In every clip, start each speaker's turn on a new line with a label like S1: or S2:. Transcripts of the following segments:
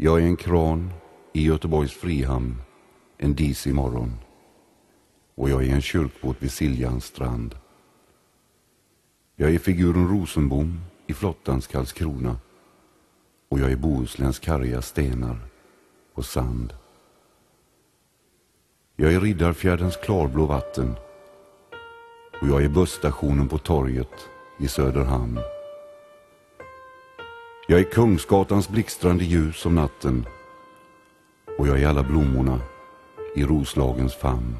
S1: Jag är en kran i Göteborgs Frihamn en disig morgon och jag är en kyrkbåt vid Siljans strand. Jag är figuren Rosenbom i flottans Karlskrona och jag är Bohusläns karga stenar och sand. Jag är Riddarfjärdens klarblå vatten och jag är busstationen på torget i Söderhamn. Jag är Kungsgatans blixtrande ljus om natten och jag är alla blommorna i Roslagens famn.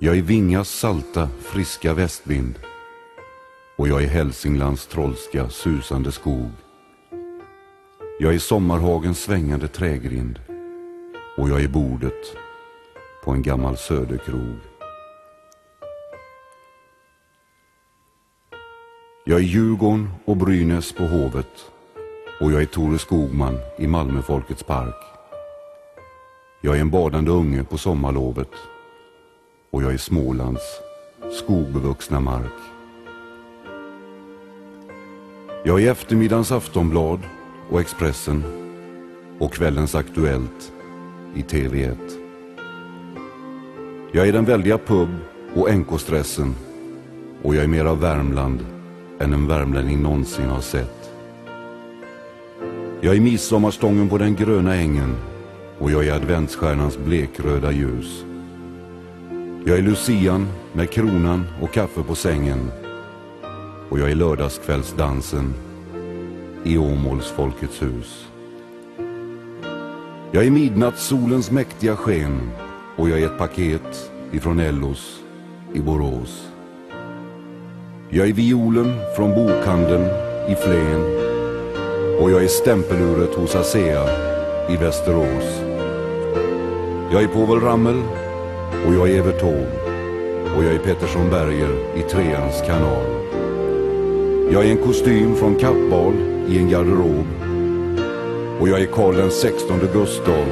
S1: Jag är Vingas salta, friska västvind och jag är Hälsinglands trollska, susande skog. Jag är Sommarhagens svängande trägrind och jag är bordet på en gammal söderkrog. Jag är Djurgården och Brynäs på Hovet och jag är Tore Skogman i Malmö Folkets park. Jag är en badande unge på sommarlovet och jag är Smålands skogbevuxna mark. Jag är eftermiddagens Aftonblad och Expressen och kvällens Aktuellt i TV1. Jag är den väldiga pub och NK-stressen och jag är mer av Värmland än en värmlänning någonsin har sett. Jag är midsommarstången på den gröna ängen och jag är adventsstjärnans blekröda ljus. Jag är lucian med kronan och kaffe på sängen och jag är lördagskvällsdansen i Åmåls Folkets hus. Jag är midnattssolens mäktiga sken och jag är ett paket ifrån Ellos i Borås. Jag är violen från bokhandeln i Flen och jag är stämpeluret hos ASEA i Västerås. Jag är Povel Ramel och jag är Evert Taube och jag är Pettersson Berger i Treans kanal. Jag är en kostym från Kappahl i en garderob och jag är Karl den 16 Gustav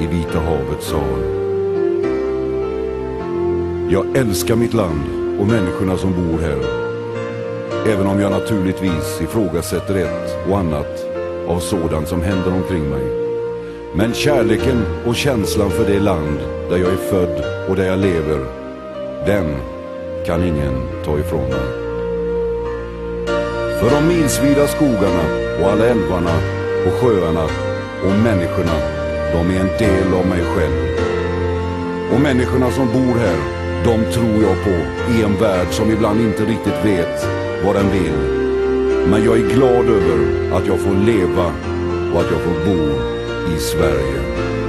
S1: i Vita havets sal. Jag älskar mitt land och människorna som bor här. Även om jag naturligtvis ifrågasätter ett och annat av sådant som händer omkring mig. Men kärleken och känslan för det land där jag är född och där jag lever, den kan ingen ta ifrån mig. För de milsvida skogarna och alla älvarna och sjöarna och människorna, de är en del av mig själv. Och människorna som bor här, de tror jag på i en värld som ibland inte riktigt vet vad den vill. Men jag är glad över att jag får leva och att jag får bo i Sverige.